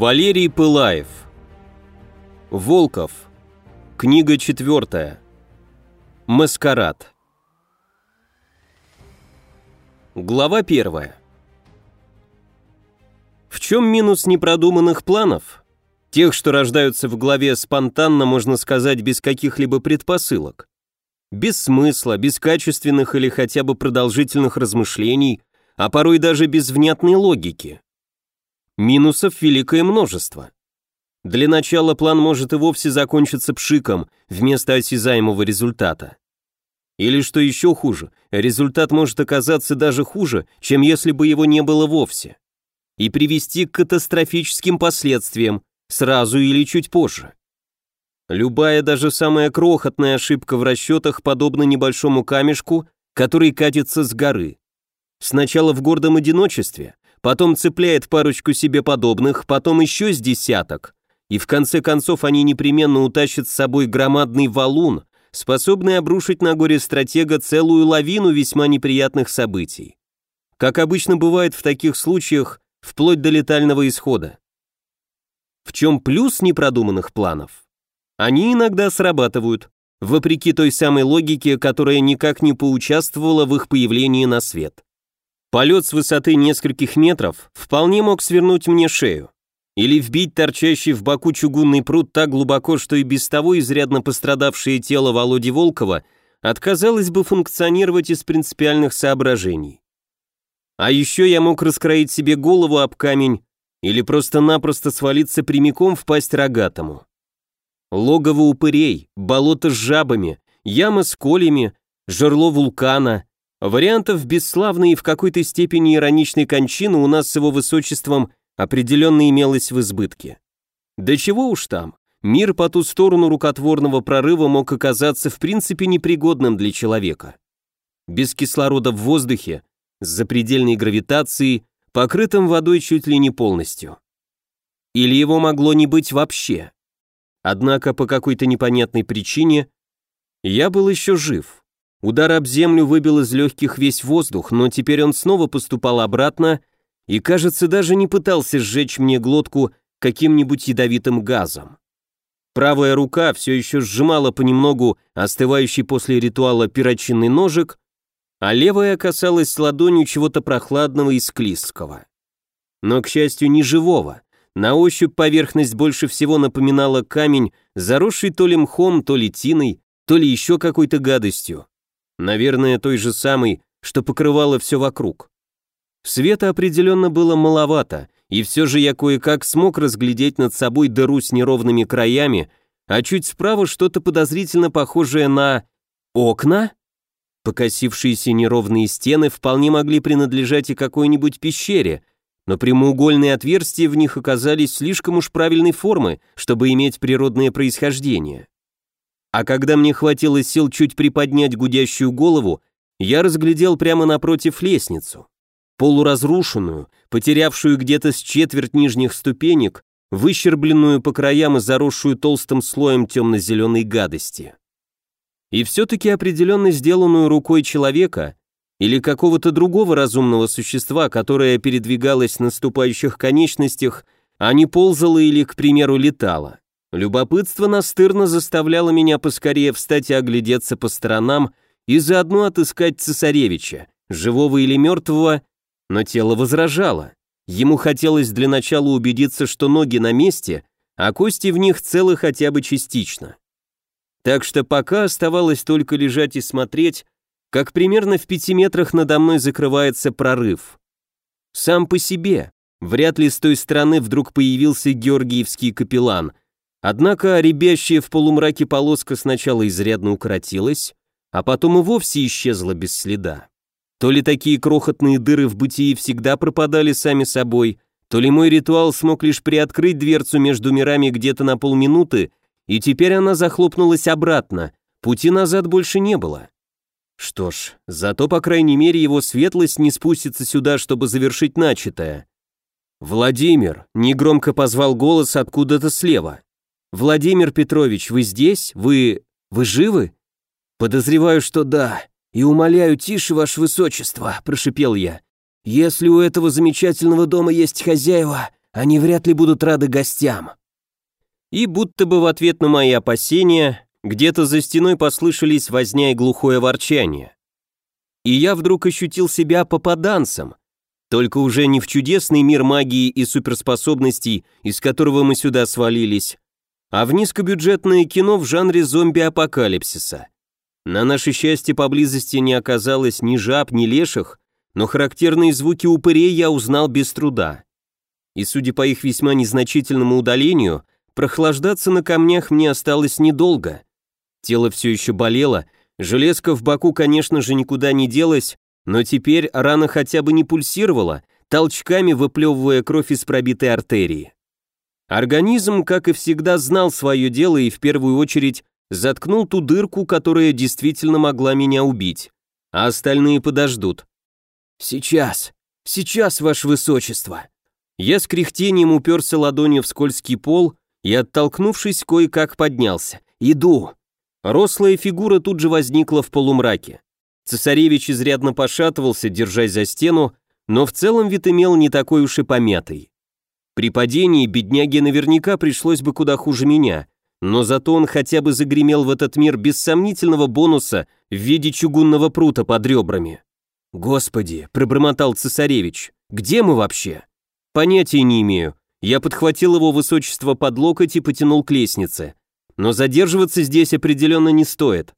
Валерий Пылаев. Волков. Книга четвертая. Маскарад. Глава первая. В чем минус непродуманных планов? Тех, что рождаются в голове спонтанно, можно сказать, без каких-либо предпосылок. Без смысла, без качественных или хотя бы продолжительных размышлений, а порой даже без внятной логики. Минусов великое множество. Для начала план может и вовсе закончиться пшиком вместо осязаемого результата. Или что еще хуже, результат может оказаться даже хуже, чем если бы его не было вовсе. И привести к катастрофическим последствиям, сразу или чуть позже. Любая, даже самая крохотная ошибка в расчетах подобна небольшому камешку, который катится с горы. Сначала в гордом одиночестве, потом цепляет парочку себе подобных, потом еще с десяток, и в конце концов они непременно утащат с собой громадный валун, способный обрушить на горе стратега целую лавину весьма неприятных событий. Как обычно бывает в таких случаях, вплоть до летального исхода. В чем плюс непродуманных планов? Они иногда срабатывают, вопреки той самой логике, которая никак не поучаствовала в их появлении на свет. Полет с высоты нескольких метров вполне мог свернуть мне шею. Или вбить торчащий в боку чугунный пруд так глубоко, что и без того изрядно пострадавшее тело Володи Волкова отказалось бы функционировать из принципиальных соображений. А еще я мог раскроить себе голову об камень или просто-напросто свалиться прямиком в пасть рогатому. Логово упырей, болото с жабами, яма с колями, жерло вулкана. Вариантов бесславной и в какой-то степени ироничной кончины у нас с его высочеством определенно имелось в избытке. Да чего уж там, мир по ту сторону рукотворного прорыва мог оказаться в принципе непригодным для человека. Без кислорода в воздухе, с запредельной гравитацией, покрытым водой чуть ли не полностью. Или его могло не быть вообще. Однако по какой-то непонятной причине я был еще жив. Удар об землю выбил из легких весь воздух, но теперь он снова поступал обратно и, кажется, даже не пытался сжечь мне глотку каким-нибудь ядовитым газом. Правая рука все еще сжимала понемногу остывающий после ритуала перочинный ножик, а левая касалась ладонью чего-то прохладного и склизкого. Но, к счастью, не живого, на ощупь поверхность больше всего напоминала камень, заросший то ли мхом, то ли тиной, то ли еще какой-то гадостью. Наверное, той же самой, что покрывало все вокруг. Света определенно было маловато, и все же я кое-как смог разглядеть над собой дыру с неровными краями, а чуть справа что-то подозрительно похожее на... окна? Покосившиеся неровные стены вполне могли принадлежать и какой-нибудь пещере, но прямоугольные отверстия в них оказались слишком уж правильной формы, чтобы иметь природное происхождение. А когда мне хватило сил чуть приподнять гудящую голову, я разглядел прямо напротив лестницу. Полуразрушенную, потерявшую где-то с четверть нижних ступенек, выщербленную по краям и заросшую толстым слоем темно-зеленой гадости. И все-таки определенно сделанную рукой человека, или какого-то другого разумного существа, которое передвигалось на ступающих конечностях, а не ползало или, к примеру, летало. Любопытство настырно заставляло меня поскорее встать и оглядеться по сторонам и заодно отыскать цесаревича, живого или мертвого, но тело возражало. Ему хотелось для начала убедиться, что ноги на месте, а кости в них целы хотя бы частично. Так что пока оставалось только лежать и смотреть, как примерно в пяти метрах надо мной закрывается прорыв. Сам по себе, вряд ли с той стороны вдруг появился георгиевский капеллан, однако ребящая в полумраке полоска сначала изрядно укоротилась, а потом и вовсе исчезла без следа. То ли такие крохотные дыры в бытии всегда пропадали сами собой, то ли мой ритуал смог лишь приоткрыть дверцу между мирами где-то на полминуты, и теперь она захлопнулась обратно, пути назад больше не было. Что ж, зато, по крайней мере, его светлость не спустится сюда, чтобы завершить начатое. «Владимир!» — негромко позвал голос откуда-то слева. «Владимир Петрович, вы здесь? Вы... вы живы?» «Подозреваю, что да. И умоляю, тише, ваше высочество», — прошипел я. «Если у этого замечательного дома есть хозяева, Они вряд ли будут рады гостям». И будто бы в ответ на мои опасения, где-то за стеной послышались возня и глухое ворчание. И я вдруг ощутил себя попаданцем, только уже не в чудесный мир магии и суперспособностей, из которого мы сюда свалились, а в низкобюджетное кино в жанре зомби-апокалипсиса. На наше счастье поблизости не оказалось ни жаб, ни леших, но характерные звуки упырей я узнал без труда. И судя по их весьма незначительному удалению, прохлаждаться на камнях мне осталось недолго. Тело все еще болело, железка в боку, конечно же, никуда не делась, но теперь рана хотя бы не пульсировала, толчками выплевывая кровь из пробитой артерии. Организм, как и всегда, знал свое дело и в первую очередь заткнул ту дырку, которая действительно могла меня убить, а остальные подождут. «Сейчас, сейчас, ваше высочество!» Я с кряхтением уперся ладонью в скользкий пол и, оттолкнувшись, кое-как поднялся. «Иду!» Рослая фигура тут же возникла в полумраке. Цесаревич изрядно пошатывался, держась за стену, но в целом вид имел не такой уж и помятый. При падении бедняге наверняка пришлось бы куда хуже меня, но зато он хотя бы загремел в этот мир без сомнительного бонуса в виде чугунного прута под ребрами. «Господи», — пробормотал цесаревич, — «где мы вообще?» «Понятия не имею. Я подхватил его высочество под локоть и потянул к лестнице. Но задерживаться здесь определенно не стоит.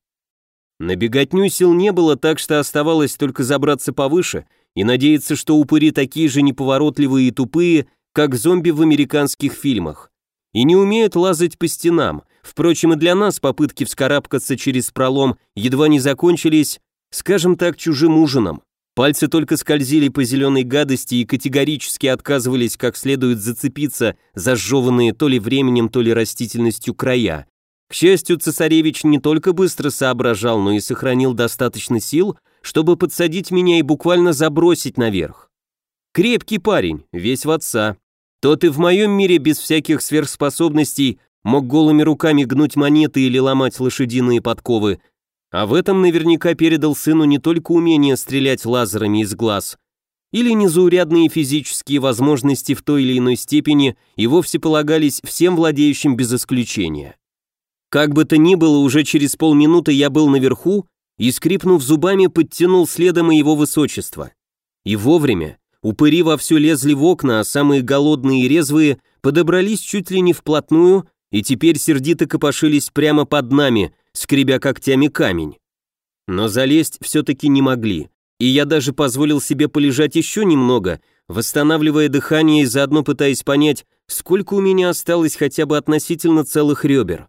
На беготню сил не было, так что оставалось только забраться повыше и надеяться, что упыри такие же неповоротливые и тупые, как зомби в американских фильмах. И не умеют лазать по стенам. Впрочем, и для нас попытки вскарабкаться через пролом едва не закончились, скажем так, чужим ужином. Пальцы только скользили по зеленой гадости и категорически отказывались как следует зацепиться за сжеванные то ли временем, то ли растительностью края. К счастью, цесаревич не только быстро соображал, но и сохранил достаточно сил, чтобы подсадить меня и буквально забросить наверх. Крепкий парень, весь в отца. Тот и в моем мире без всяких сверхспособностей мог голыми руками гнуть монеты или ломать лошадиные подковы, а в этом наверняка передал сыну не только умение стрелять лазерами из глаз, или незаурядные физические возможности в той или иной степени и вовсе полагались всем владеющим без исключения. Как бы то ни было, уже через полминуты я был наверху и, скрипнув зубами, подтянул следом и его высочество. И вовремя. Упыри вовсю лезли в окна, а самые голодные и резвые подобрались чуть ли не вплотную и теперь сердито копошились прямо под нами, скребя когтями камень. Но залезть все-таки не могли, и я даже позволил себе полежать еще немного, восстанавливая дыхание и заодно пытаясь понять, сколько у меня осталось хотя бы относительно целых ребер.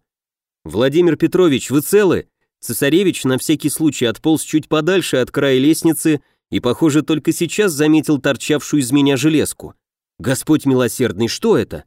«Владимир Петрович, вы целы?» Цесаревич на всякий случай отполз чуть подальше от края лестницы и, похоже, только сейчас заметил торчавшую из меня железку. «Господь милосердный, что это?»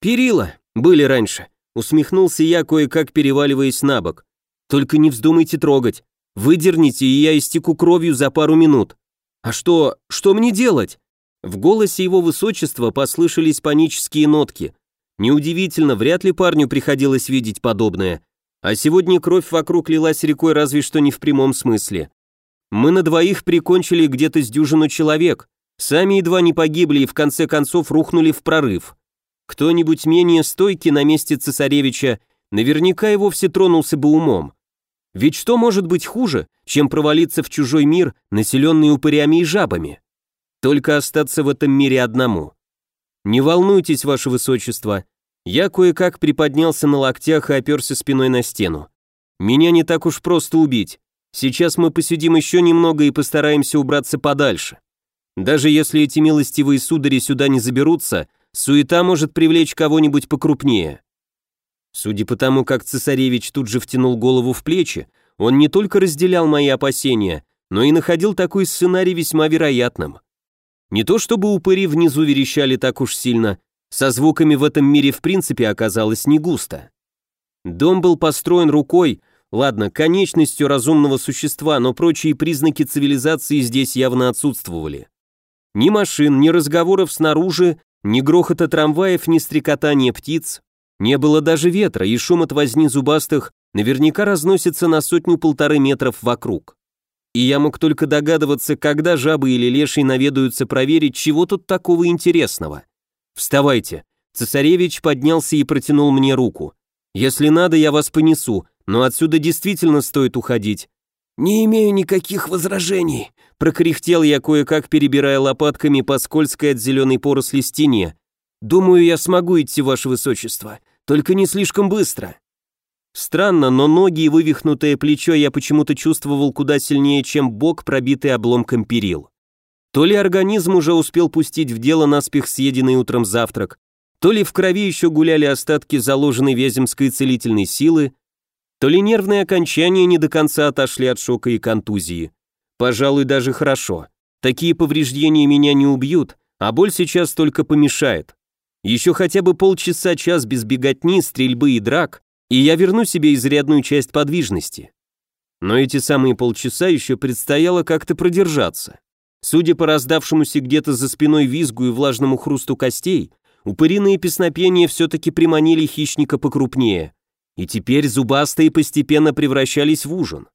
«Перила. Были раньше», — усмехнулся я, кое-как переваливаясь на бок. «Только не вздумайте трогать. Выдерните, и я истеку кровью за пару минут». «А что... что мне делать?» В голосе его высочества послышались панические нотки. Неудивительно, вряд ли парню приходилось видеть подобное. А сегодня кровь вокруг лилась рекой разве что не в прямом смысле. Мы на двоих прикончили где-то с дюжину человек, сами едва не погибли и в конце концов рухнули в прорыв. Кто-нибудь менее стойкий на месте цесаревича наверняка и вовсе тронулся бы умом. Ведь что может быть хуже, чем провалиться в чужой мир, населенный упырями и жабами? Только остаться в этом мире одному. «Не волнуйтесь, ваше высочество». Я кое-как приподнялся на локтях и оперся спиной на стену. «Меня не так уж просто убить. Сейчас мы посидим еще немного и постараемся убраться подальше. Даже если эти милостивые судари сюда не заберутся, суета может привлечь кого-нибудь покрупнее». Судя по тому, как цесаревич тут же втянул голову в плечи, он не только разделял мои опасения, но и находил такой сценарий весьма вероятным. Не то чтобы упыри внизу верещали так уж сильно, со звуками в этом мире в принципе оказалось не густо. Дом был построен рукой, ладно, конечностью разумного существа, но прочие признаки цивилизации здесь явно отсутствовали. Ни машин, ни разговоров снаружи, ни грохота трамваев, ни стрекотания птиц, не было даже ветра, и шум от возни зубастых наверняка разносится на сотню-полторы метров вокруг и я мог только догадываться, когда жабы или леший наведаются проверить, чего тут такого интересного. «Вставайте». Цесаревич поднялся и протянул мне руку. «Если надо, я вас понесу, но отсюда действительно стоит уходить». «Не имею никаких возражений», — прокряхтел я кое-как, перебирая лопатками по скользкой от зеленой поросли стене. «Думаю, я смогу идти, ваше высочество, только не слишком быстро». Странно, но ноги и вывихнутое плечо я почему-то чувствовал куда сильнее, чем бок, пробитый обломком перил. То ли организм уже успел пустить в дело наспех съеденный утром завтрак, то ли в крови еще гуляли остатки заложенной вяземской целительной силы, то ли нервные окончания не до конца отошли от шока и контузии. Пожалуй, даже хорошо. Такие повреждения меня не убьют, а боль сейчас только помешает. Еще хотя бы полчаса-час без беготни, стрельбы и драк, и я верну себе изрядную часть подвижности. Но эти самые полчаса еще предстояло как-то продержаться. Судя по раздавшемуся где-то за спиной визгу и влажному хрусту костей, упыриные песнопения все-таки приманили хищника покрупнее, и теперь зубастые постепенно превращались в ужин.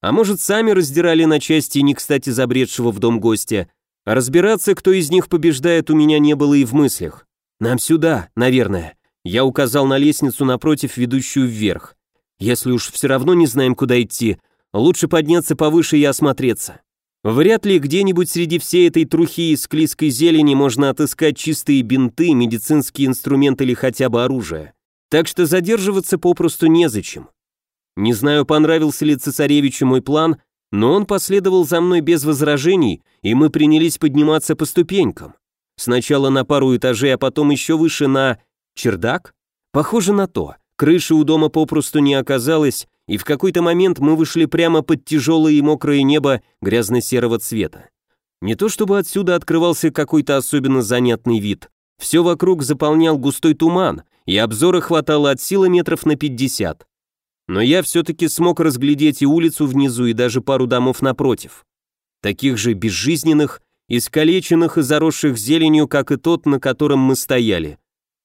А может, сами раздирали на части не кстати забредшего в дом гостя, а разбираться, кто из них побеждает, у меня не было и в мыслях. Нам сюда, наверное. Я указал на лестницу напротив, ведущую вверх. Если уж все равно не знаем, куда идти, лучше подняться повыше и осмотреться. Вряд ли где-нибудь среди всей этой трухи и склизкой зелени можно отыскать чистые бинты, медицинские инструменты или хотя бы оружие. Так что задерживаться попросту незачем. Не знаю, понравился ли цесаревичу мой план, но он последовал за мной без возражений, и мы принялись подниматься по ступенькам. Сначала на пару этажей, а потом еще выше на... чердак? Похоже на то. Крыши у дома попросту не оказалось, и в какой-то момент мы вышли прямо под тяжелое и мокрое небо грязно-серого цвета. Не то чтобы отсюда открывался какой-то особенно занятный вид. Все вокруг заполнял густой туман, и обзора хватало от силы метров на 50. Но я все-таки смог разглядеть и улицу внизу, и даже пару домов напротив. Таких же безжизненных, искалеченных и заросших зеленью, как и тот, на котором мы стояли.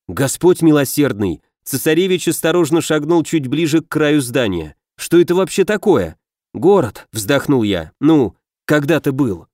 Господь милосердный, Цесаревич осторожно шагнул чуть ближе к краю здания. «Что это вообще такое?» «Город», — вздохнул я. «Ну, когда-то был».